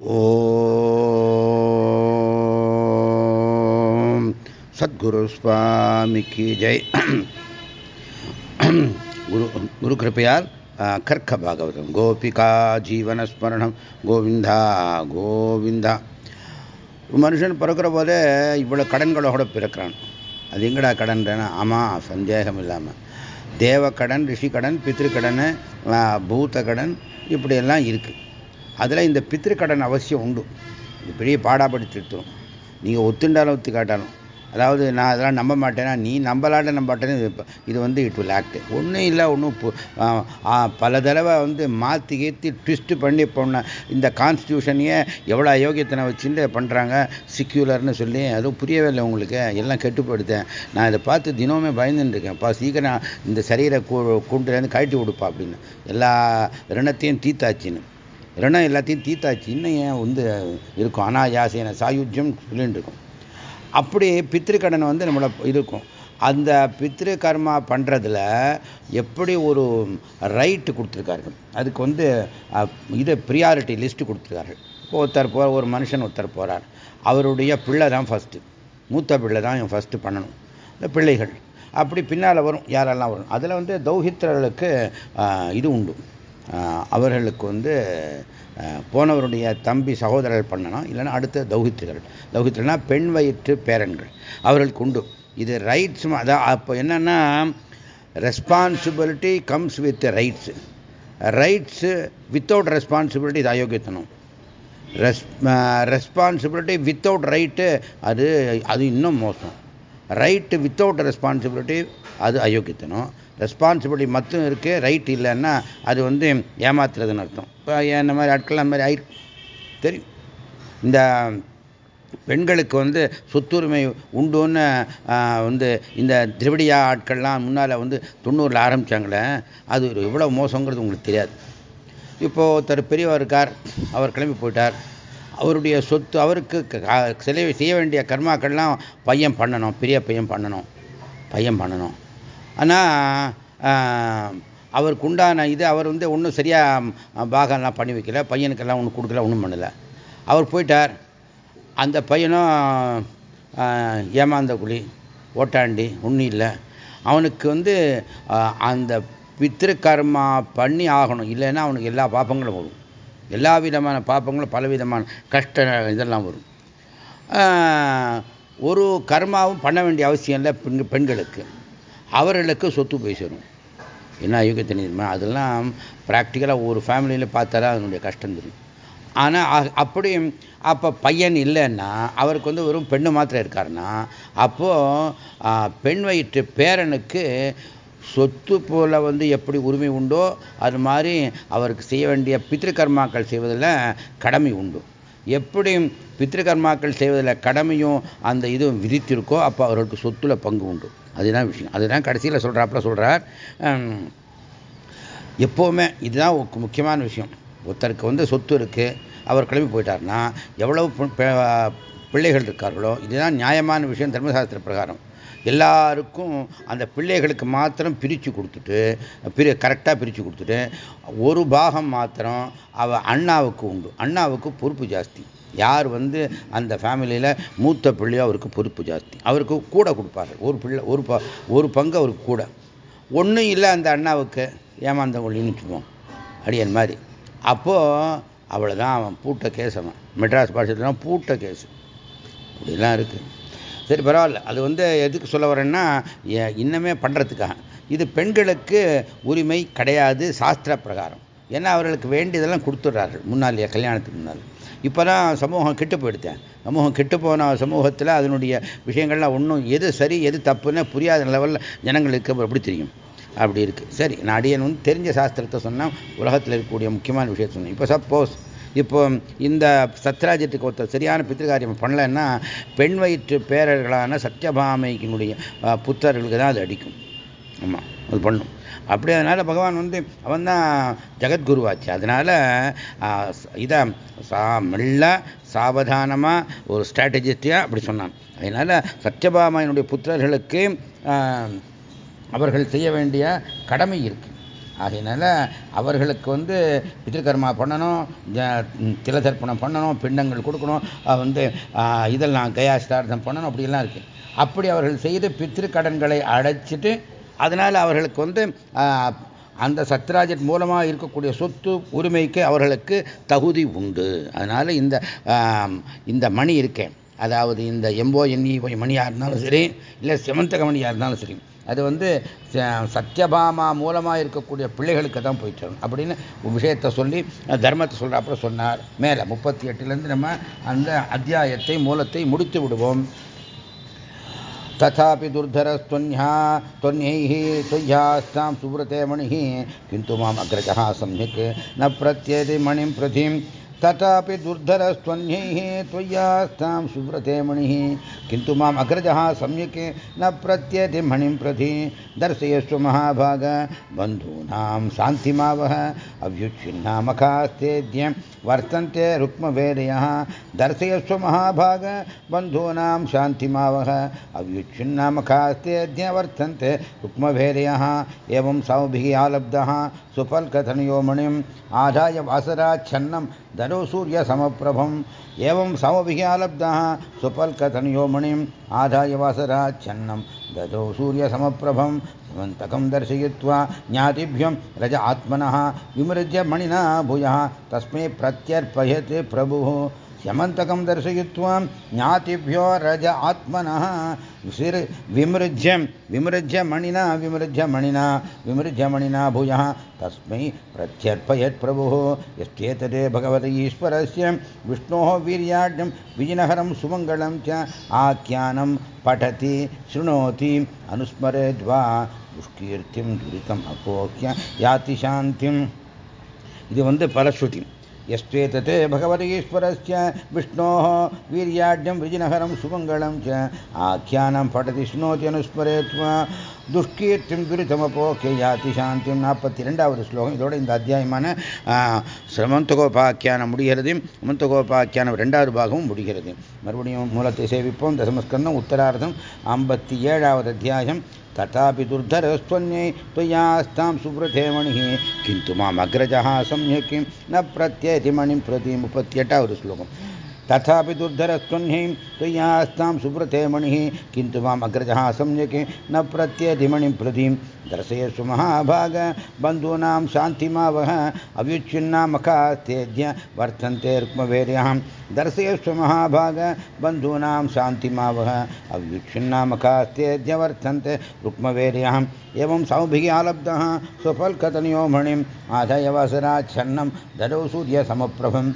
ஓம் சத்குரு சுவாமிக்கு ஜெய். குரு குரு கிருப்பையால் கர்க்க பாகவதம். கோபிகா ஜீவனஸ்மரணம் கோவிந்தா கோவிந்தா. மனுஷன் பிறக்கிற போதே இவ்வளோ கடன்களோட பிறக்கிறான். அது எங்கடா கடன்றேன்னா ஆமாம் சந்தேகம் இல்லாமல் தேவ கடன் பித்திருக்கடன் பூத்த கடன் இப்படியெல்லாம் இருக்குது அதில் இந்த பித்திருக்கடன் அவசியம் உண்டு. இது பெரிய பாடாப்படுத்திடுத்துரும் நீங்கள் ஒத்துண்டாலும் ஒத்து காட்டாலும் அதாவது நான் அதெல்லாம் நம்ப மாட்டேன்னா நீ நம்பலாட்ட நம்பாட்டேன்னு இது வந்து இட் வில் ஆக்ட். ஒன்றும் இல்லை ஒன்றும் பல தடவை வந்து மாற்றி கீர்த்தி ட்விஸ்ட் பண்ணி பண்ண இந்த கான்ஸ்டியூஷனையே எவ்வளோ அயோக்கியத்தனை வச்சுட்டு பண்ணுறாங்க சிக்யூலர்னு சொல்லி அதுவும் புரியவே இல்லை உங்களுக்கு. எல்லாம் கெட்டுப்படுத்தேன். நான் இதை பார்த்து தினமே பயந்துட்டுருக்கேன்ப்பா சீக்கிரம் இந்த சரீரை கூண்டுலேருந்து கழட்டி கொடுப்பா அப்படின்னு. எல்லா ரிணத்தையும் தீத்தாச்சின்னு. ரிணம் எல்லாத்தையும் தீத்தாச்சு. இன்னும் ஏன் வந்து இருக்கும்? அனாயாசேன சாயுஜ்யம் சொல்லிட்டு இருக்கும். அப்படி பித்திருக்கடனை வந்து நம்மளை இருக்கும். அந்த பித்ரு கர்மா பண்ணுறதுல எப்படி ஒரு ரைட்டு கொடுத்துருக்கார்கள்? அதுக்கு வந்து இது ப்ரியாரிட்டி லிஸ்ட்டு கொடுத்துருக்கார்கள். இப்போ ஒருத்தர் போகிற ஒரு மனுஷன் ஒருத்தர் போகிறார் அவருடைய பிள்ளை தான் ஃபஸ்ட்டு மூத்த பிள்ளை தான் இவன் ஃபஸ்ட்டு பண்ணணும். இந்த பிள்ளைகள். அப்படி பின்னால் வரும் யாரெல்லாம் வரும்? அதில் வந்து தௌஹித்ரர்களுக்கு இது உண்டு. அவர்களுக்கு வந்து போனவருடைய தம்பி சகோதரர்கள் பண்ணணும் இல்லைன்னா அடுத்த தௌஹித்ரிகள் தௌஹித்ரனா பெண் வயிற்று பேரன்கள். அவர்களுக்கு உண்டு. இது ரைட்ஸ் அதான் அப்போ என்னன்னா responsibility comes with rights rights without responsibility இது அயோக்கியத்தனம். ரெஸ் ரெஸ்பான்சிபிலிட்டி வித்தவுட் ரைட்டு அது அது இன்னும் மோசம். ரைட்டு வித்தவுட் ரெஸ்பான்சிபிலிட்டி அது அயோக்கியத்தனம். ரெஸ்பான்சிபிலிட்டி மட்டும் இருக்குது ரைட் இல்லைன்னா அது வந்து ஏமாத்துறதுன்னு அர்த்தம். இப்போ இந்த மாதிரி ஆட்கள் அந்த மாதிரி ஆயிரு தெரியும். இந்த பெண்களுக்கு வந்து சொத்துரிமை உண்டுன்னு வந்து இந்த திரவிடியா ஆட்கள்லாம் முன்னால் வந்து தொண்ணூறில் ஆரம்பித்தாங்களே அது எவ்வளோ மோசங்கிறது உங்களுக்கு தெரியாது. இப்போது ஒருத்தர் பெரியவர் இருக்கார் அவர் கிளம்பி போயிட்டார். அவருடைய சொத்து அவருக்கு சிலை செய்ய வேண்டிய கர்மாக்கள்லாம் பையன் பண்ணணும் பெரிய பையன் பண்ணணும் பையன் பண்ணணும். ஆனால் அவருக்கு உண்டான இது அவர் வந்து ஒன்றும் சரியாக பாகம்லாம் பண்ணி வைக்கல பையனுக்கெல்லாம் ஒன்றும் கொடுக்கல ஒன்றும் பண்ணலை. அவர் போயிட்டார். அந்த பையனும் ஏமாந்த குழி ஓட்டாண்டி ஒன்றும் இல்லை. அவனுக்கு வந்து அந்த பித்திருக்கர்மா பண்ணி ஆகணும். இல்லைன்னா அவனுக்கு எல்லா பாப்பங்களும் வரும். எல்லா விதமான பாப்பங்களும் பல விதமான கஷ்ட இதெல்லாம் வரும். ஒரு கர்மாவும் பண்ண வேண்டிய அவசியம் இல்லை பெண் பெண்களுக்கு. அவர்களுக்கு சொத்து போய் சேரும். என்ன யுக தெரியுமா அதெல்லாம் ப்ராக்டிக்கலாக ஒரு ஃபேமிலியில் பார்த்தாலும் அதனுடைய கஷ்டம் தெரியும். ஆனால் அப்படி அப்போ பையன் இல்லைன்னா அவருக்கு வந்து வெறும் பெண்ணு மாத்திரம் இருக்காருன்னா அப்போது பெண் வயிற்று பேரனுக்கு சொத்து போல் வந்து எப்படி உரிமை உண்டோ அது மாதிரி அவருக்கு செய்ய வேண்டிய பித்திருக்கர்மாக்கள் செய்வதில் கடமை உண்டு. எப்படியும் பித்திருக்கர்மாக்கள் செய்வதில் கடமையும் அந்த இதுவும் விதித்திருக்கோ அப்போ அவர்களுக்கு சொத்துல பங்கு உண்டு. அதுதான் விஷயம். அதுதான் கடைசியில் சொல்கிறாப்புல சொல்கிறார் எப்போவுமே இதுதான் முக்கியமான விஷயம். ஒருத்தருக்கு வந்து சொத்து இருக்குது அவர் கிளம்பி போயிட்டார்னா எவ்வளவு பிள்ளைகள் இருக்கார்களோ இதுதான் நியாயமான விஷயம் தர்மசாஸ்திர பிரகாரம். எல்லாருக்கும் அந்த பிள்ளைகளுக்கு மாத்திரம் பிரித்து கொடுத்துட்டு பிரி கரெக்டாக பிரித்து கொடுத்துட்டு ஒரு பாகம் மாத்திரம் அவ அண்ணாவுக்கு உண்டு. அண்ணாவுக்கு பொறுப்பு ஜாஸ்தி. யார் வந்து அந்த ஃபேமிலியில் மூத்த பிள்ளையோ அவருக்கு பொறுப்பு ஜாஸ்தி. அவருக்கு கூட கொடுப்பாரு ஒரு பிள்ளை ஒரு ப ஒரு பங்கு அவருக்கு கூட. ஒன்றும் இல்லை அந்த அண்ணாவுக்கு. ஏமாந்தவங்க கொள்ளின்னு வச்சுப்போம் அடியன் மாதிரி. அப்போது அவ்வளோதான் அவன் பூட்ட கேஸ் அவன். மெட்ராஸ் பாஷத்துலாம் பூட்ட கேஸ். இப்படிலாம் இருக்குது சரி பரவாயில்ல. அது வந்து எதுக்கு சொல்ல வரேன்னா இன்னமே பண்ணுறதுக்காக இது பெண்களுக்கு உரிமை கிடையாது சாஸ்திர பிரகாரம். ஏன்னா அவர்களுக்கு வேண்டியதெல்லாம் கொடுத்துட்றார்கள் முன்னாலேயே கல்யாணத்துக்கு முன்னால். இப்போ தான் சமூகம் கெட்டு போயிடுத்தேன் சமூகம் கெட்டு போன சமூகத்தில் அதனுடைய விஷயங்கள்லாம் ஒன்றும் எது சரி எது தப்புன்னு புரியாத லெவலில் ஜனங்களுக்கு எப்படி தெரியும். அப்படி இருக்குது சரி நான் அடியன் வந்து தெரிஞ்ச சாஸ்திரத்தை சொன்னால் உலகத்தில் இருக்கக்கூடிய முக்கியமான விஷயத்தை சொன்னேன். இப்போ சப்போஸ் இப்போ இந்த சத்ராஜத்துக்கு ஒருத்தர் சரியான பித்திருக்காரியம் பண்ணலைன்னா பெண் வயிற்று பேரர்களான சத்யபாமைக்கினுடைய புத்தர்களுக்கு தான் அது அடிக்கும். ஆமாம் அது பண்ணும். அப்படி அதனால் பகவான் வந்து அவன் தான் ஜெகத்குருவாச்சு. அதனால் இதை சா மெல்ல சாவதானமாக ஒரு ஸ்ட்ராட்டஜிஸ்டியாக அப்படி சொன்னான். அதனால் சத்யபாமையினுடைய புத்திரர்களுக்கு அவர்கள் செய்ய வேண்டிய கடமை இருக்குது ஆகையினால அவர்களுக்கு வந்து பித்திருக்கர்மா பண்ணணும் திலதர்ப்பணம் பண்ணணும் பிண்டங்கள் கொடுக்கணும் வந்து இதெல்லாம் கயாஸ்தார்த்தம் பண்ணணும் அப்படியெல்லாம் இருக்கு. அப்படி அவர்கள் செய்து பித்திருக்கடன்களை அடைச்சிட்டு அதனால் அவர்களுக்கு வந்து அந்த சத்ராஜட் மூலமாக இருக்கக்கூடிய சொத்து உரிமைக்கு அவர்களுக்கு தகுதி உண்டு. அதனால் இந்த இந்த மணி இருக்கேன். அதாவது இந்த எம்போ எண்ணி மணியாக இருந்தாலும் சரி இல்லை செமந்தக மணியாக இருந்தாலும் சரி. அது வந்து சத்யபாமா மூலமாக இருக்கக்கூடிய பிள்ளைகளுக்கு தான் போயிட்டு வரணும் அப்படின்னு விஷயத்தை சொல்லி தர்மத்தை சொல்கிற அப்புறம் சொன்னார் மேலே முப்பத்தி எட்டுலேருந்து நம்ம அந்த அத்தியாயத்தை மூலத்தை முடித்து விடுவோம் तथापि दुर्धरस्त्वन्या त्वन्यैः त्वय्यास्तां सुव्रते मणिः किन्तु माम् अग्रजः सम्यक् न प्रत्येति मणिं प्रथिं तथापि दुर्धरस्त्वन्यैः त्वय्यास्तां सुव्रते मणिः। किन्तु माम् अग्रजः सम्यक् न प्रत्येति मणिं प्रति दर्शयस्व महाभाग। बन्धूनां शान्तिमावह अभ्युच्छिन्नामखास्तेद्य वर्तन्ते रुक्मवेदयः। दर्शयस्व महाभाग, बन्धूनां शान्तिमावह, अव्युच्छिन्नामखास्तेद्य वर्तन्ते रुक्मवेदयः। एवं सौभिः आलब्धः, सुफल्कथनयो मणिम् आधाय वासराच्छन्नं धनु सूर्यसमप्रभम् एवं समभिः आलब्धः सुफल्कथनयो मणिम् आधाय वासराच्छन्नं ददौ सूर्यसमप्रभं समन्तकं दर्शयित्वा ज्ञातिभ्यं रज आत्मनः विमृज्य मणिना भूयः तस्मै प्रत्यर्पयते प्रभुः। ह्यमन्तकं दर्शयित्वा ज्ञातिभ्यो रज आत्मनः विमृज्य विमृज्य मणिना विमृज्य मणिना विमृज्य मणिना भूयः तस्मै प्रत्यर्पयत् प्रभुः यश्चेतते भगवत ईश्वरस्य विष्णोः वीर्याढ्यं विजिनहरं सुमङ्गलं च आख्यानं पठति शृणोति अनुस्मरेद्वा दुष्कीर्तिं दुरितम् अपोह्य याति शान्तिम् இது வந்து பலஸ்ருதி यस्त्वेतते भगवतीश्वरस्य विष्णोः वीर्याढ्यं विजिनहरं सुमङ्गलं च आख्यानं पठति शृणोति अनुस्मरेत्वा துஷ்கீர்த்திம் துரிதமபோக்கே யாத்தி சாந்தியும் நாற்பத்தி ரெண்டாவது ஸ்லோகம் இதோட இந்த அத்தியாயமான சிரமந்தகோபாக்கியானம் முடிகிறது மந்தகோபாக்கியானம் ரெண்டாவது பாகமும் முடிகிறது மறுபடியும் மூலத்தை சேவிப்போம் தசமஸ்கந்தம் உத்தரார்த்தம் ஐம்பத்தி ஏழாவது அத்தியாயம் तथापि दुर्धरस्त्वन्यै त्वयास्तां सुव्रते मणिः किन्तु माम् सम्यक् न प्रत्येति मणिं प्रति और श्लोकम् तथापि दुर्धरस्त्वह्नीं त्वयास्तां सुव्रते मणिः किन्तु माम् अग्रजः न प्रत्येति मणिं प्रतीं दर्शयस्व महाभाग, बन्धूनां शान्तिमावह, अव्युच्छिन्नामखास्तेद्य वर्तन्ते रुक्मवेर्यः दर्शयस्व महाभाग, बन्धूनां शान्तिमावह, अव्युच्छिन्नामखास्तेद्य वर्तन्ते रुक्मवेर्यः एवं सौभिः आलब्धः स्वफल्कतनयो मणिम् आधयवसराच्छन्नं ददौ सूर्यसमप्रभम्।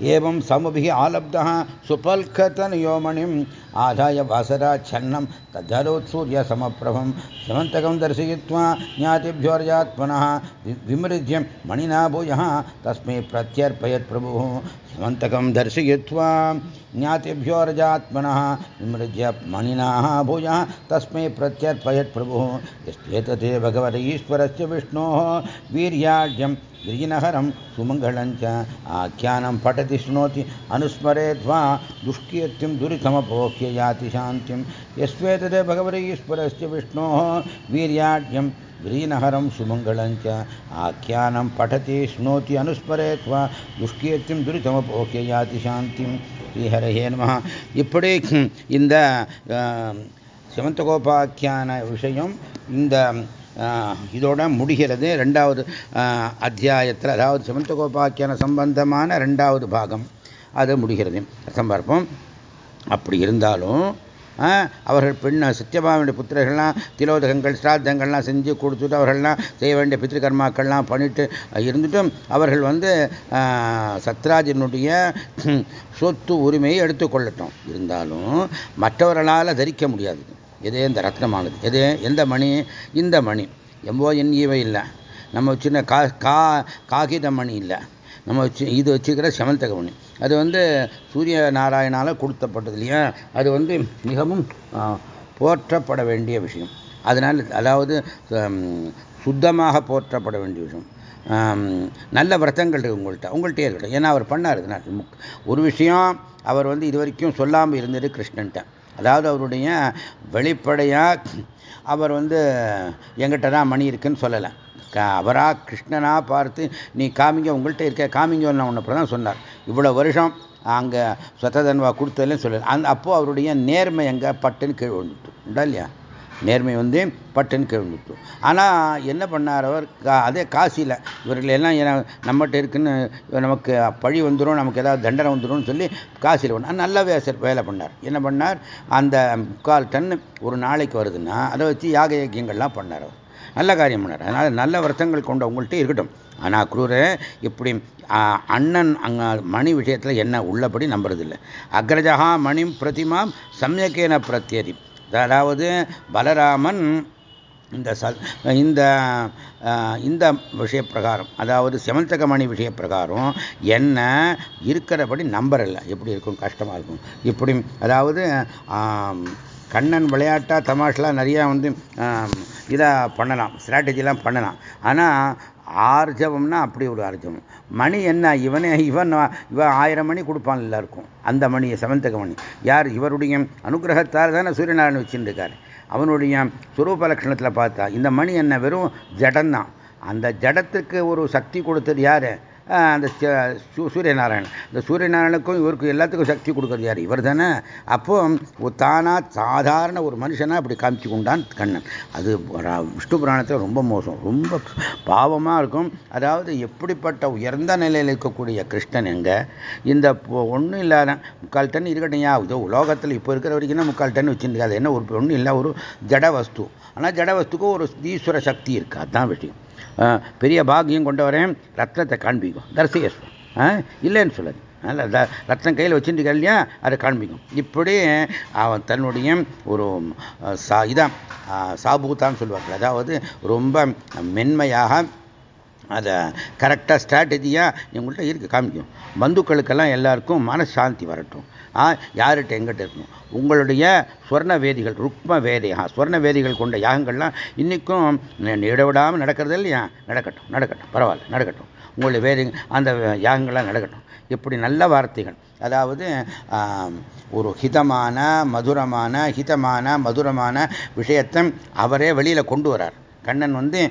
एवं समभिः आलब्धः सुपल्कतनयोमणिम् आधाय वासराच्छन्नं तद्धरोत्सूर्यसमप्रभं समन्तकं दर्शयित्वा ज्ञातिभ्योर्यात्मनः विमृज्य मणिना भूयः तस्मै प्रत्यर्पयत् प्रभुः। समन्तकं दर्शयित्वा ज्ञातिभ्योर्जात्मनः विमृज्य मणिनाः भूयः तस्मै प्रत्यर्पयत् प्रभुः। यस्येतते भगवतीश्वरस्य विष्णोः वीर्याढ्यं गिरिनहरं सुमङ्गलं च आख्यानं पठति शृणोति अनुस्मरेद्वा दुष्कीर्तिं दुरितमपोह्य याति शान्तिं। यस्वेतते भगवतीश्वरस्य विष्णोः वीर्याढ्यं गिरीनहरं सुमङ्गलं च आख्यानं पठति शृणोति अनुस्मरेत्वा दुष्कीर्तिं दुरितमपोह्य याति शान्तिं ஸ்ரீஹரஹே நம இப்படி இந்த சிவந்தகோபாக்கியான விஷயம் இந்த இதோட முடிகிறது ரெண்டாவது அத்தியாயத்தில் அதாவது சிவந்தகோபாக்கியான சம்பந்தமான ரெண்டாவது பாகம் அது முடிகிறது அர்த்தம் பார்ப்போம் அப்படி இருந்தாலும் அவர்கள் பெண் சத்தியபாவனுடைய புத்திரர்கள்லாம் திலோதகங்கள் ஸ்ராத்தங்கள்லாம் செஞ்சு கொடுத்துட்டு அவர்கள்லாம் செய்ய வேண்டிய பித்திருக்கர்மாக்கள்லாம் பண்ணிட்டு இருந்துட்டும். அவர்கள் வந்து சத்ராஜனுடைய சொத்து உரிமையை எடுத்துக்கொள்ளட்டும் இருந்தாலும் மற்றவர்களால் தரிக்க முடியாது. எதே இந்த ரத்னமானது? எது எந்த மணி? இந்த மணி. எம்போ என் ஈவை இல்லை. நம்ம சின்ன கா கா காகித மணி இல்லை. நம்ம வச்சு இது வச்சுக்கிற செமந்தக மணி. அது வந்து சூரிய நாராயணால் கொடுத்தப்பட்டது இல்லையா? அது வந்து மிகவும் போற்றப்பட வேண்டிய விஷயம். அதனால் அதாவது சுத்தமாக போற்றப்பட வேண்டிய விஷயம். நல்ல விரதங்கள் இருக்கு உங்கள்கிட்ட உங்கள்கிட்டயே இருக்கட்டும். ஏன்னா அவர் பண்ணார். ஒரு விஷயம் அவர் வந்து இது வரைக்கும் சொல்லாமல் இருந்தது கிருஷ்ணன்ட்ட. அதாவது அவருடைய வெளிப்படையாக அவர் வந்து எங்கிட்ட தான் மணி இருக்குன்னு சொல்லலை. அவரா கிருஷ்ணனாக பார்த்து நீ காமிங்க உங்கள்கிட்ட இருக்க காமிங்கன்னு ஒன்று தான் சொன்னார். இவ்வளோ வருஷம் அங்கே சொத்ததன்வா கொடுத்ததுன்னு சொல்லல. அந்த அப்போது அவருடைய நேர்மை எங்கே? பட்டுன்னு கீழ் விழுந்துட்டு. உண்டா இல்லையா? நேர்மை வந்து பட்டுன்னு கீழ் ஆனால் என்ன பண்ணார் அவர்? அதே காசியில் இவர்கள் எல்லாம் நம்மகிட்ட இருக்குன்னு நமக்கு பழி வந்துடும் நமக்கு ஏதாவது தண்டனை வந்துடும் சொல்லி காசியில் பண்ணார் நல்ல வேசர் வேலை பண்ணார். என்ன பண்ணார்? அந்த முக்கால் டன் ஒரு நாளைக்கு வருதுன்னா அதை வச்சு யாக யக்கியங்கள்லாம் பண்ணார் அவர். நல்ல காரியம் பண்ணார். அதனால் நல்ல வருத்தங்கள் கொண்ட உங்கள்கிட்ட இருக்கட்டும். ஆனால் குரூரை இப்படி அண்ணன் அங்கே மணி விஷயத்தில் என்ன உள்ளபடி நம்புறதில்லை. அக்ரஜகா மணி பிரதிமாம் சமயக்கேன பிரத்யதி. அதாவது பலராமன் இந்த ச இந்த இந்த விஷய பிரகாரம் அதாவது செமந்தகமணி விஷய பிரகாரம் என்ன இருக்கிறபடி நம்பரில்லை எப்படி இருக்கும்? கஷ்டமாக இருக்கும். இப்படி அதாவது கண்ணன் விளையாட்டாக தமாஷெலாம் நிறையா வந்து இதாக பண்ணலாம் ஸ்ட்ராட்டஜிலாம் பண்ணலாம். ஆனால் ஆர்ஜவம்னா அப்படி ஒரு ஆர்ஜவம். மணி என்ன இவனே இவன் இவன் ஆயிரம் மணி கொடுப்பான் எல்லாருக்கும். அந்த மணியை செவந்தக மணி. யார் இவருடைய அனுகிரகத்தால் தானே சூரியநாராயணன் வச்சுருக்காரு அவனுடைய சுரூப லட்சணத்தில் பார்த்தா இந்த மணி என்ன வெறும் ஜடந்தான். அந்த ஜடத்துக்கு ஒரு சக்தி கொடுத்தது யார்? அந்த சூரியநாராயணன். இந்த சூரியநாராயணுக்கும் இவருக்கும் எல்லாத்துக்கும் சக்தி கொடுக்குறது யார்? இவர் தானே? அப்போ தானா சாதாரண ஒரு மனுஷனாக அப்படி காமிச்சு கொண்டான் கண்ணன். அது விஷ்ணு புராணத்தில் ரொம்ப மோசம். ரொம்ப பாவமாக இருக்கும். அதாவது எப்படிப்பட்ட உயர்ந்த நிலையில் இருக்கக்கூடிய கிருஷ்ணன் எங்கே? இந்த ஒன்றும் இல்லாத முக்கால் டன் இருக்கட்டையா இதோ உலோகத்தில் இப்போ இருக்கிற வரைக்கும் முக்கால் டன் வச்சுருக்காது என்ன ஒரு ஒன்றும் இல்லை ஒரு ஜட வஸ்து ஆனால் ஜட வஸ்துக்கும் ஒரு ஈஸ்வர சக்தி இருக்குது அதுதான் விஷயம். பெரிய பாகியம் கொண்டவரேன் ரத்னத்தை காண்பிக்கும். தரிசையஸ்வம் இல்லைன்னு சொல்லுது. அதில் ரத்தம் கையில் வச்சுட்டு இல்லையா? அதை காண்பிக்கும். இப்படி அவன் தன்னுடைய ஒரு சா இதான் சாபூத்தான்னு சொல்லுவார்கள். அதாவது ரொம்ப மென்மையாக அதை கரெக்டாக ஸ்ட்ராட்டஜியாக எங்கள்கிட்ட இருக்குது காமிக்கும். பந்துக்களுக்கெல்லாம் எல்லாருக்கும் மனசாந்தி வரட்டும். யார்கிட்ட எங்கிட்ட இருக்கணும்? உங்களுடைய ஸ்வர்ண வேதிகள் ருக்ம வேதையா ஸ்வர்ண வேதிகள் கொண்ட யாகங்கள்லாம் இன்றைக்கும் இடவிடாமல் நடக்கிறது இல்லையா? நடக்கட்டும் நடக்கட்டும் பரவாயில்ல நடக்கட்டும். உங்களுடைய வேதி அந்த யாகங்கள்லாம் நடக்கட்டும். இப்படி நல்ல வார்த்தைகள். அதாவது ஒரு ஹிதமான மதுரமான ஹிதமான மதுரமான விஷயத்தை அவரே வெளியில் கொண்டு வரார் கண்ணன் வந்து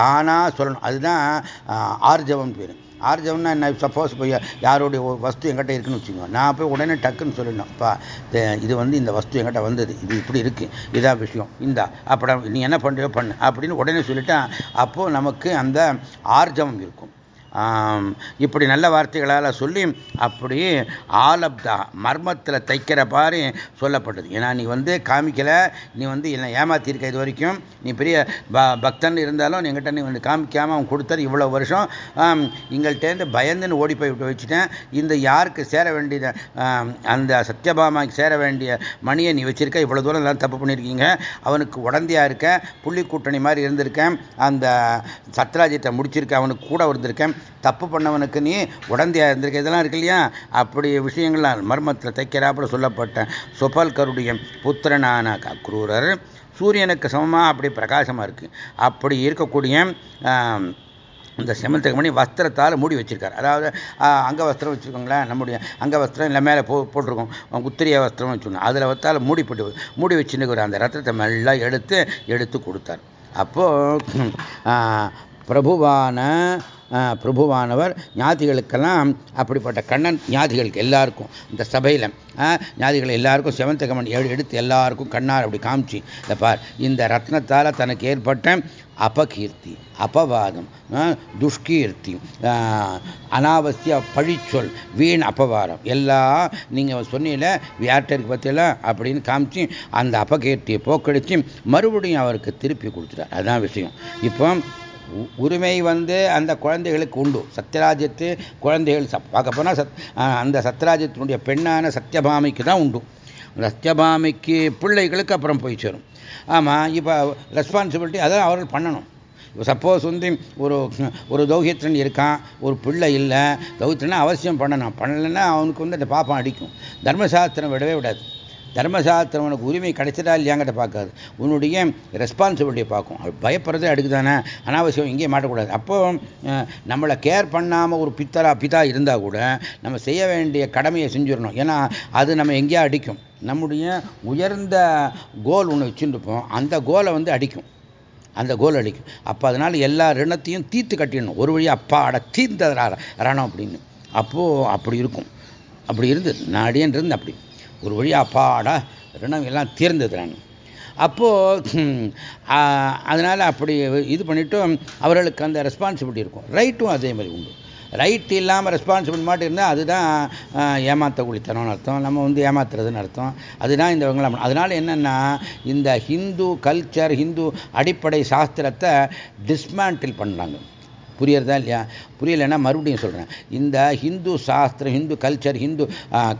தானாக சொல்லணும். அதுதான் ஆர்ஜவம் பேர். ஆர்ஜவம்னா என்ன? சப்போஸ் போய் யாருடைய வஸ்து எங்கிட்ட இருக்குன்னு வச்சுக்கோங்க. நான் போய் உடனே டக்குன்னு சொல்லணும் அப்பா இது வந்து இந்த வஸ்து எங்கிட்ட வந்தது. இது இப்படி இருக்குது இதான் விஷயம். இந்தா அப்படி நீ என்ன பண்ணுறியோ பண்ணு. அப்படின்னு உடனே சொல்லிட்டா அப்போது நமக்கு அந்த ஆர்ஜவம் இருக்கும். இப்படி நல்ல வார்த்தைகளால் சொல்லி அப்படி ஆலப்தா மர்மத்தில் தைக்கிற பாரு சொல்லப்பட்டது. ஏன்னா நீ வந்து காமிக்கலை நீ வந்து என்னை ஏமாத்திருக்க இது வரைக்கும். நீ பெரிய பக்தன் இருந்தாலும் எங்கிட்ட நீ வந்து காமிக்காமல் அவன் கொடுத்தது இவ்வளோ வருஷம். எங்கள்கிட்டேருந்து பயந்துன்னு ஓடி போய் விட்டு வச்சுட்டேன். இந்த யாருக்கு சேர வேண்டிய அந்த சத்யபாமாக்கு சேர வேண்டிய மணியை நீ வச்சிருக்க? இவ்வளோ தூரம் எல்லாம் தப்பு பண்ணியிருக்கீங்க அவனுக்கு உடந்தையா இருக்க புள்ளி கூட்டணி மாதிரி இருந்திருக்கேன். அந்த சத்ராஜித்தை முடிச்சிருக்க அவனுக்கு கூட இருந்திருக்கேன். தப்பு பண்ணவனுக்கு நீ உடந்தையா இருந்திருக்க இதெல்லாம் இருக்கு இல்லையா? அப்படி விஷயங்கள்லாம் மர்மத்தில் தைக்கிறாப்புல சொல்லப்பட்ட சுபல்கருடைய புத்திரனான அக்ரூரர் சூரியனுக்கு சமமாக அப்படி பிரகாசமாக இருக்குது அப்படி இருக்கக்கூடிய இந்த செமந்தக மணி வஸ்திரத்தால் மூடி வச்சிருக்காரு. அதாவது அங்க வஸ்திரம் வச்சுருக்கோங்களேன் நம்முடைய அங்க வஸ்திரம் இல்லை மேலே போ போட்டிருக்கோம். உத்திரிய வஸ்திரம் வச்சுருந்தோம் அதில் வத்தால் மூடி போட்டு மூடி வச்சுன்னு அந்த ரத்தத்தை மெல்ல எடுத்து எடுத்து கொடுத்தார். அப்போது பிரபுவான பிரபுவானவர் ஞாதிகளுக்கெல்லாம் அப்படிப்பட்ட கண்ணன் ஞாதிகளுக்கு எல்லாருக்கும் இந்த சபையில் ஞாதிகள் எல்லாருக்கும் செவந்த கமன் எடுத்து எல்லாருக்கும் கண்ணார் அப்படி காமிச்சு இந்த பார் இந்த ரத்னத்தால் தனக்கு ஏற்பட்ட அபகீர்த்தி அபவாதம் துஷ்கீர்த்தி அனாவசிய பழிச்சொல் வீண் அபவாரம் எல்லாம் நீங்கள் சொன்னீங்கள வியாட்டருக்கு பற்றியெல்லாம் அப்படின்னு காமிச்சு அந்த அபகீர்த்தியை போக்கடிச்சு மறுபடியும் அவருக்கு திருப்பி கொடுத்துட்டார். அதுதான் விஷயம். இப்போ உரிமை வந்து அந்த குழந்தைகளுக்கு உண்டு. சத்யராஜ்யத்து குழந்தைகள் பார்க்க போனால் சத் அந்த சத்யராஜ்யத்தினுடைய பெண்ணான சத்யபாமிக்கு தான் உண்டு. சத்யபாமிக்கு பிள்ளைகளுக்கு அப்புறம் போய் சேரும். ஆமாம் இப்போ ரெஸ்பான்சிபிலிட்டி அதான் அவர்கள் பண்ணணும். இப்போ சப்போஸ் வந்து ஒரு ஒரு தௌஹியத்திரன் இருக்கான் ஒரு பிள்ளை இல்லை தௌஹித்திரனை அவசியம் பண்ணணும். பண்ணலைன்னா அவனுக்கு வந்து அந்த பாப்பம் அடிக்கும். தர்மசாஸ்திரம் விடவே விடாது. தர்மசாஸ்திரம் உனக்கு உரிமை கிடைச்சதா இல்லையாங்கிட்ட பார்க்காது. உன்னுடைய ரெஸ்பான்சிபிலிட்டியை பார்க்கும். பயப்படுறதே அடுக்கு தானே அனாவசியம் இங்கேயே மாட்டக்கூடாது. அப்போ நம்மளை கேர் பண்ணாமல் ஒரு பித்தரா பிதா இருந்தால் கூட நம்ம செய்ய வேண்டிய கடமையை செஞ்சிடணும். ஏன்னா அது நம்ம எங்கேயா அடிக்கும். நம்முடைய உயர்ந்த கோல் ஒன்று வச்சுருப்போம் அந்த கோலை வந்து அடிக்கும். அந்த கோல் அடிக்கும். அப்போ அதனால் எல்லா ரிணத்தையும் தீர்த்து கட்டிடணும். ஒரு வழி அட தீர்ந்த ரணம் அப்படின்னு. அப்போது அப்படி இருக்கும். அப்படி இருந்தது நாடியன் இருந்து அப்படி. ஒரு வழியாக அப்பாடா ரிணம் எல்லாம் தீர்ந்தது நான் அப்போது அதனால் அப்படி இது பண்ணிவிட்டும் அவர்களுக்கு அந்த ரெஸ்பான்சிபிலிட்டி இருக்கும். ரைட்டும் அதே மாதிரி உண்டு. ரைட் இல்லாமல் ரெஸ்பான்சிபிள் மாட்டு இருந்தால் அதுதான் ஏமாத்த குளித்தனம்னு அர்த்தம். நம்ம வந்து ஏமாத்துறதுன்னு அர்த்தம். அதுதான் இந்த இவங்களை அதனால் என்னென்னா இந்த ஹிந்து கல்ச்சர் ஹிந்து அடிப்படை சாஸ்திரத்தை டிஸ்மேண்டில் பண்ணுறாங்க புரியறதா இல்லையா? புரியலைன்னா மறுபடியும் சொல்கிறேன் இந்த ஹிந்து சாஸ்திரம் ஹிந்து கல்ச்சர் ஹிந்து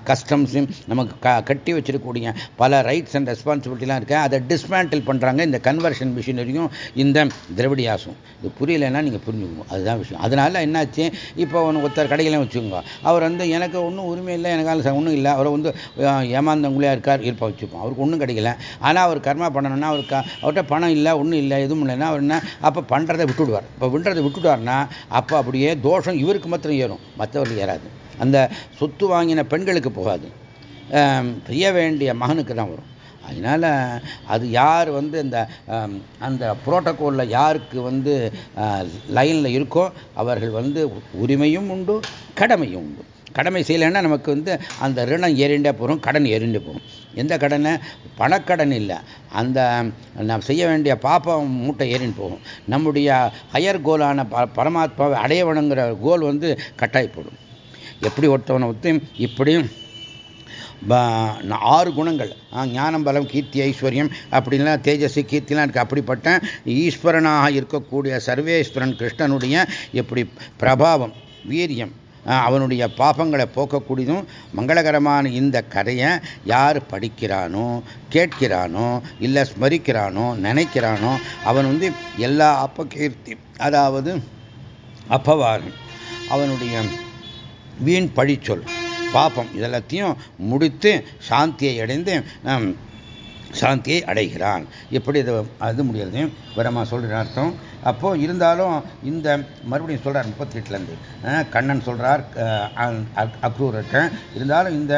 கஸ்டம்ஸும் நமக்கு க கட்டி வச்சிருக்கக்கூடிய பல ரைட்ஸ் அண்ட் ரெஸ்பான்சிபிலிட்டிலாம் இருக்கு. அதை டிஸ்மேண்டில் பண்ணுறாங்க இந்த கன்வர்ஷன் மிஷினரியும் இந்த திரவிடியாசும். இது புரியலைன்னா நீங்கள் புரிஞ்சுக்கணும். அதுதான் விஷயம். அதனால என்னாச்சு? இப்போ ஒன்று ஒருத்தர் கடையில வச்சுக்கோங்க. அவர் வந்து எனக்கு ஒன்றும் உரிமை இல்லை எனக்கு ஒன்றும் இல்லை. அவர் வந்து ஏமாந்தவங்களே இருக்கார் இருப்பா வச்சுப்போம். அவருக்கு ஒன்றும் கிடைக்கல. ஆனால் அவர் கர்மா பண்ணணும்னா அவருக்கு அவர்கிட்ட பணம் இல்லை ஒன்றும் இல்லை எதுவும் இல்லைன்னா அவர் என்ன? அப்போ பண்ணுறதை விட்டுவிடுவார் இப்போ விடுறதை விட்டுவிட்டார்னா அப்போ அப்படியே தோஷம் இவருக்கு மாத்திரம் ஏறும். மற்றவர்களுக்கு ஏறாது. அந்த சொத்து வாங்கின பெண்களுக்கு போகாது. செய்ய வேண்டிய மகனுக்கு தான் வரும். அதனால் அது யார் வந்து இந்த அந்த புரோட்டோக்கோலில் யாருக்கு வந்து லைனில் இருக்கோ அவர்கள் வந்து உரிமையும் உண்டு கடமையும் உண்டு. கடமை செய்யலைன்னா நமக்கு வந்து அந்த ரிணம் ஏறிண்டே போகிறோம் கடன் ஏறிண்டே போகும். எந்த கடனை? பணக்கடன் இல்லை. அந்த நாம் செய்ய வேண்டிய பாப்பம் மூட்டை ஏறின்னு போகும். நம்முடைய ஹையர் கோலான ப பரமாத்மாவை அடைய வேணுங்கிற கோல் வந்து கட்டாயப்படும் எப்படி ஒருத்தவனை ஒத்து இப்படியும் ஆறு குணங்கள். ஞானம் பலம் கீர்த்தி ஐஸ்வர்யம் அப்படின்லாம் தேஜஸ்வி கீர்த்திலாம் இருக்குது அப்படிப்பட்ட ஈஸ்வரனாக இருக்கக்கூடிய சர்வேஸ்வரன் கிருஷ்ணனுடைய எப்படி பிரபாவம் வீரியம். அவனுடைய பாபங்களை போக்கக்கூடியதும் மங்களகரமான இந்த கதையை யார் படிக்கிறானோ கேட்கிறானோ இல்லை ஸ்மரிக்கிறானோ நினைக்கிறானோ அவன் வந்து எல்லா அப்பகீர்த்தி அதாவது அப்பவாரம் அவனுடைய வீண் பழிச்சொல் பாப்பம் இதெல்லாத்தையும் முடித்து சாந்தியை அடைந்து சாந்தியை அடைகிறான். எப்படி இதை அது முடியாது வரமா சொல்கிற அர்த்தம். அப்போது இருந்தாலும் இந்த மறுபடியும் சொல்கிறார் முப்பத்தி எட்டுலேருந்து கண்ணன் சொல்கிறார் அக்ரூர்கிட்ட இருந்தாலும் இந்த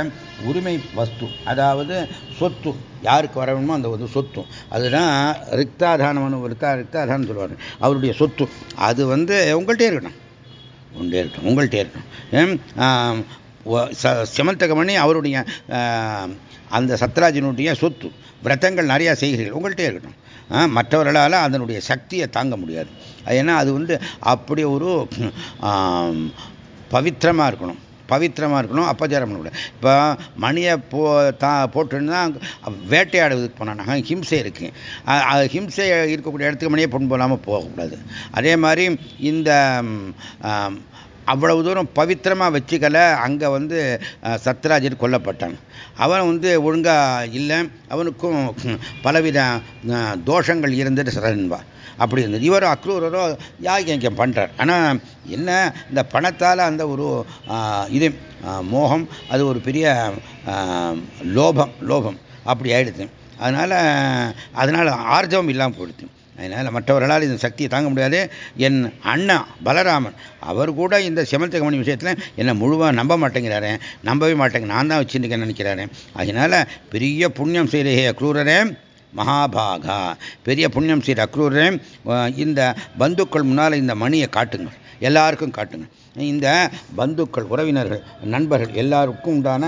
உரிமை வஸ்து அதாவது சொத்து யாருக்கு வர வேணுமோ அந்த ஒரு சொத்து. அதுதான் ரிக்தாதானம் ரிக்தா ரிக்தாதானம் சொல்லுவார். அவருடைய சொத்து. அது வந்து உங்கள்கிட்டே இருக்கணும். உங்கள்கிட்டே இருக்கணும் உங்கள்கிட்டே இருக்கட்டும் செமந்தகமணி அவருடைய அந்த சத்ராஜனுடைய சொத்து. விரதங்கள் நிறையா செய்கிறீர்கள். உங்கள்கிட்டே இருக்கட்டும். மற்றவர்களால் அதனுடைய சக்தியை தாங்க முடியாது. ஏன்னா அது வந்து அப்படி ஒரு பவித்திரமாக இருக்கணும். பவித்திரமாக இருக்கணும். அப்பச்சாரம் பண்ணக்கூடாது இப்போ மணியை போ தா போட்டுன்னா வேட்டையாடுவதுக்கு போனாங்க ஹிம்சை இருக்குது ஹிம்சை இருக்கக்கூடிய இடத்துக்கு மணியை பொண்ணு போகாமல் போகக்கூடாது. அதே மாதிரி இந்த அவ்வளவு தூரம் பவித்திரமாக வச்சுக்கல. அங்கே வந்து சத்ராஜர் கொல்லப்பட்டான். அவன் வந்து ஒழுங்காக இல்லை. அவனுக்கும் பலவித தோஷங்கள் இருந்துட்டு சரண்பா. அப்படி இருந்தது. இவர் அக்ரூரரோ யாக்கியம் பண்ணுறார் ஆனால் என்ன? இந்த பணத்தால் அந்த ஒரு இது மோகம் அது ஒரு பெரிய லோபம் லோபம். அப்படி ஆயிடுது அதனால் அதனால் ஆர்ஜவம் இல்லாமல் போயிடுது அதனால் மற்றவர்களால் இந்த சக்தியை தாங்க முடியாது. என் அண்ணா பலராமன் அவர் கூட இந்த செமந்தகமணி விஷயத்தில் என்னை முழுவாக நம்ப மாட்டேங்கிறாரு நம்பவே மாட்டேங்க நான் தான் வச்சுருக்கேன்னு நினைக்கிறாரு. அதனால் பெரிய புண்ணியம் செய்கிற அக்ரூரரே மகாபாகா. பெரிய புண்ணியம் செய்கிற அக்ரூரே இந்த பந்துக்கள் முன்னால் இந்த மணியை காட்டுங்கள் எல்லாருக்கும் காட்டுங்க இந்த பந்துக்கள் உறவினர்கள் நண்பர்கள் எல்லாருக்கும் உண்டான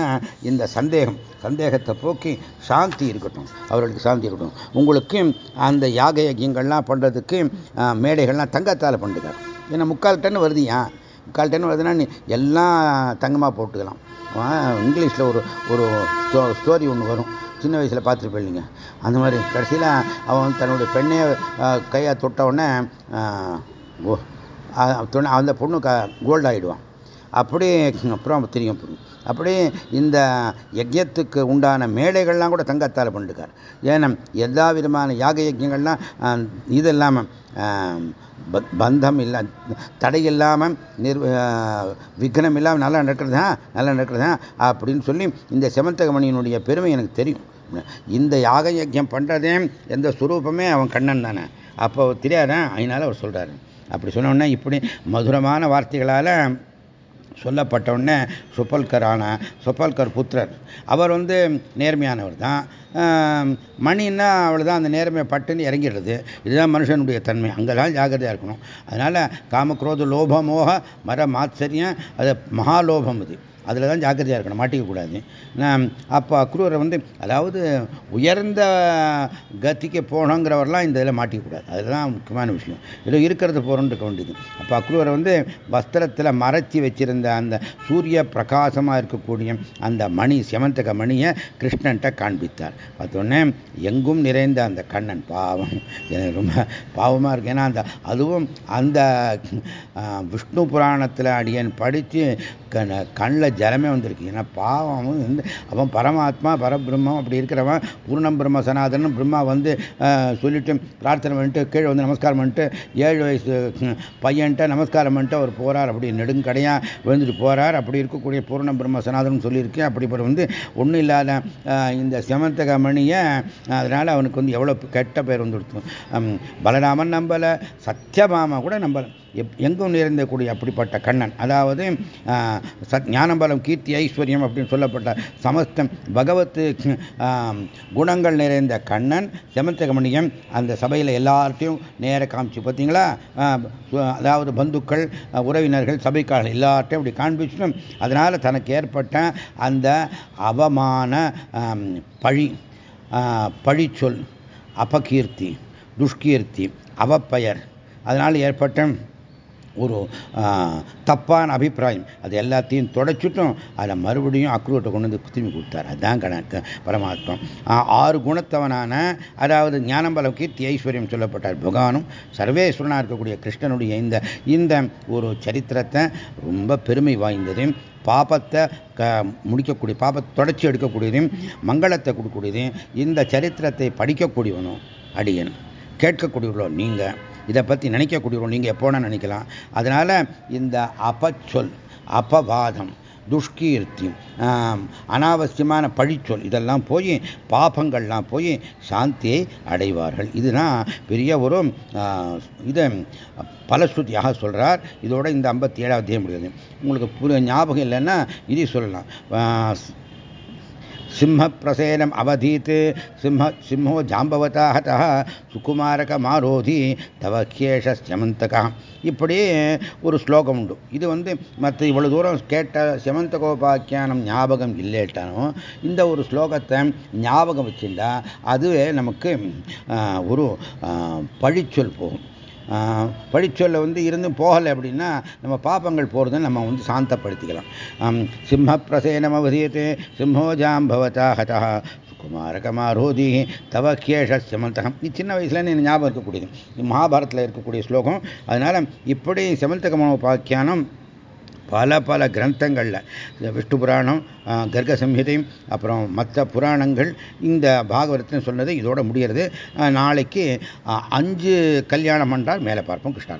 இந்த சந்தேகம் சந்தேகத்தை போக்கி சாந்தி இருக்கட்டும் அவர்களுக்கு சாந்தி இருக்கட்டும். உங்களுக்கு அந்த யாக யஜ்யங்கள்லாம் பண்ணுறதுக்கு மேடைகள்லாம் தங்கத்தால் பண்ணுங்க ஏன்னா முக்கால் டன் வருதுயா முக்கால் டன் வருதுன்னா நீ எல்லாம் தங்கமாக போட்டுக்கலாம். இங்கிலீஷில் ஒரு ஒரு ஸ்டோரி ஒன்று வரும். சின்ன வயசில் பார்த்துட்டு போயிடுங்க அந்த மாதிரி கடைசியில் அவன் தன்னுடைய பெண்ணையை கையாக தொட்ட உடனே ஓ அந்த பொண்ணு க கோல்ட் ஆகிடுவான் அப்படி அப்புறம் தெரியும் அப்படி இந்த யஜ்யத்துக்கு உண்டான மேடைகள்லாம் கூட தங்கத்தால் பண்ணிருக்கார். ஏன்னா எல்லா விதமான யாக யஜ்யங்கள்லாம் இது இல்லாமல் பந்தம் இல்லை தடை இல்லாமல் நிர் விக்னம் இல்லாமல் நல்லா நடக்கிறதா நல்லா நடக்கிறதா அப்படின்னு சொல்லி இந்த செமந்தகமணியினுடைய பெருமை எனக்கு தெரியும். இந்த யாக யஜ்யம் பண்ணுறதே எந்த சுரூபமே அவன் கண்ணன் தானே. அப்போ தெரியாதான் அதனால அவர் சொல்கிறாரு அப்படி சொன்னோன்னே இப்படி மதுரமான வார்த்தைகளால் சொல்லப்பட்டவுடனே சுப்பல்கரான சுப்பல்கர் புத்திரர். அவர் வந்து நேர்மையானவர் தான். மணின்னா அவ்வளோதான் அந்த நேர்மையை பட்டுன்னு இறங்கிடுறது. இதுதான் மனுஷனுடைய தன்மை. அங்கே தான் ஜாகிரதையாக இருக்கணும். அதனால் காமக்ரோத லோபமோக மர மாத்சரியம் அது மகாலோபம் இது அதில் தான் ஜாக்கிரதையாக இருக்கணும் மாட்டிக்கக்கூடாது அப்போ அக்ரூரை வந்து அதாவது உயர்ந்த கத்திக்கு போகணுங்கிறவரெல்லாம் இந்த இதில் மாட்டிக்கக்கூடாது அதுதான் முக்கியமான விஷயம். இதில் இருக்கிறது போகிறோன்னு இருக்க வேண்டியது. அப்போ அக்ரூரை வந்து வஸ்திரத்தில் மறைச்சி வச்சிருந்த அந்த சூரிய பிரகாசமாக இருக்கக்கூடிய அந்த மணி செமந்தக மணியை கிருஷ்ணன்ட்ட காண்பித்தார். பார்த்தோன்னே எங்கும் நிறைந்த அந்த கண்ணன் பாவம். எனக்கு ரொம்ப பாவமாக இருக்கு. ஏன்னா அந்த அதுவும் அந்த விஷ்ணு புராணத்தில் அடியன் படித்து கண்ணில் ஜலமே வந்திருக்கு. ஏன்னா பாவம் வந்து அவன் பரமாத்மா பரபிரம்மம் அப்படி இருக்கிறவன் பூர்ணம் பிரம்ம சனாதனம் பிரம்மா வந்து சொல்லிட்டு பிரார்த்தனை பண்ணிட்டு கீழே வந்து நமஸ்காரம் பண்ணிட்டு ஏழு வயசு பையன்ட்ட நமஸ்காரம் பண்ணிட்டு அவர் போகிறார் அப்படி நெடுங்கடையாக விழுந்துட்டு போகிறார் அப்படி இருக்கக்கூடிய பூர்ணம் பிரம்ம சனாதனம் சொல்லியிருக்கேன். அப்படிப்பட்ட வந்து ஒன்றும் இல்லாத இந்த செமந்தக மணியை அதனால் அவனுக்கு வந்து எவ்வளோ கெட்ட பேர் வந்துடுத்து பலராமன் நம்பலை சத்தியபாமா கூட நம்பலை. எங்கும் நிறைந்தக்கூடிய அப்படிப்பட்ட கண்ணன். அதாவது சத் ஞானபலம் கீர்த்தி ஐஸ்வர்யம் அப்படின்னு சொல்லப்பட்ட சமஸ்தம் பகவத்து குணங்கள் நிறைந்த கண்ணன் செமந்தகமணியம் அந்த சபையில் எல்லார்ட்டையும் நேர காமிச்சு பார்த்தீங்களா அதாவது பந்துக்கள் உறவினர்கள் சபைக்காரர்கள் எல்லார்ட்டையும் அப்படி காண்பிச்சுட்டு அதனால் தனக்கு ஏற்பட்ட அந்த அவமான பழி பழிச்சொல் அபகீர்த்தி துஷ்கீர்த்தி அவப்பெயர் அதனால் ஏற்பட்ட ஒரு தப்பான அபிப்பிராயம். அது எல்லாத்தையும் தொடச்சிட்டும் அதில் மறுபடியும் அக்ரூட்டை கொண்டு வந்து திரும்பி கொடுத்தார். அதுதான் கணக்கு. பரமாத்மா ஆறு குணத்தவனான அதாவது ஞானம்பலம் கீர்த்தி ஐஸ்வர்யம் சொல்லப்பட்டார் பகவானும் சர்வேஸ்வரனாக இருக்கக்கூடிய கிருஷ்ணனுடைய இந்த இந்த ஒரு சரித்திரத்தை ரொம்ப பெருமை வாய்ந்தது பாபத்தை க முடிக்கக்கூடிய பாபத்தை தொடச்சி எடுக்கக்கூடியதையும் மங்களத்தை கொடுக்கக்கூடியதையும் இந்த சரித்திரத்தை படிக்கக்கூடியவனும் அடியன். கேட்கக்கூடியவர்களோ நீங்கள் இதை பற்றி நினைக்கக்கூடியவங்க நீங்கள் எப்போனா நினைக்கலாம். அதனால் இந்த அபச்சொல் அபவாதம் துஷ்கீர்த்தி அனாவசியமான பழிச்சொல் இதெல்லாம் போய் பாபங்கள்லாம் போய் சாந்தியை அடைவார்கள். இதுதான் பெரிய ஒரு இதை பலஸ்ருதியாக சொல்கிறார் இதோட இந்த ஐம்பத்தி ஏழாவது அத்தியாயம் முடியாது உங்களுக்கு புரிய ஞாபகம் இல்லைன்னா இது சொல்லலாம். சிம்மப்பிரசேனம் அவதீத் சிம்ம சிம்மோ ஜாம்பவதா ஹதா சுகுமாரக மாரோதி தவக்கேஷ இப்படி ஒரு ஸ்லோகம் உண்டு. இது வந்து மற்ற இவ்வளோ தூரம் கேட்ட செமந்தகோபாக்கியானம் ஞாபகம் இல்லைட்டாலும் இந்த ஒரு ஸ்லோகத்தை ஞாபகம் வச்சுருந்தா அதுவே நமக்கு ஒரு பழிச்சொல் போகும். படிச்சொல்ல வந்து இருந்து போகலை அப்படின்னா நம்ம பாப்பங்கள் போகிறத நம்ம வந்து சாந்தப்படுத்திக்கலாம். சிம்ம பிரசேனம் அவதியத்து சிம்மோஜாம் பவதா ஹதா குமாரகமாரோதி தவ கேஷமந்தகம் இது சின்ன வயசுல எனக்கு ஞாபகம் இருக்கக்கூடியது. மகாபாரத்தில் இருக்கக்கூடிய ஸ்லோகம். அதனால் இப்படி செமந்தகமோபாக்கியானம் பல பல கிரந்தங்களில். இந்த விஷ்ணு புராணம் கர்க அப்புறம் மற்ற புராணங்கள் இந்த பாகவதத்தில் சொன்னது இதோட முடிகிறது நாளைக்கு அஞ்சு கல்யாணம் என்றால் மேலே பார்ப்போம் கிருஷ்ணா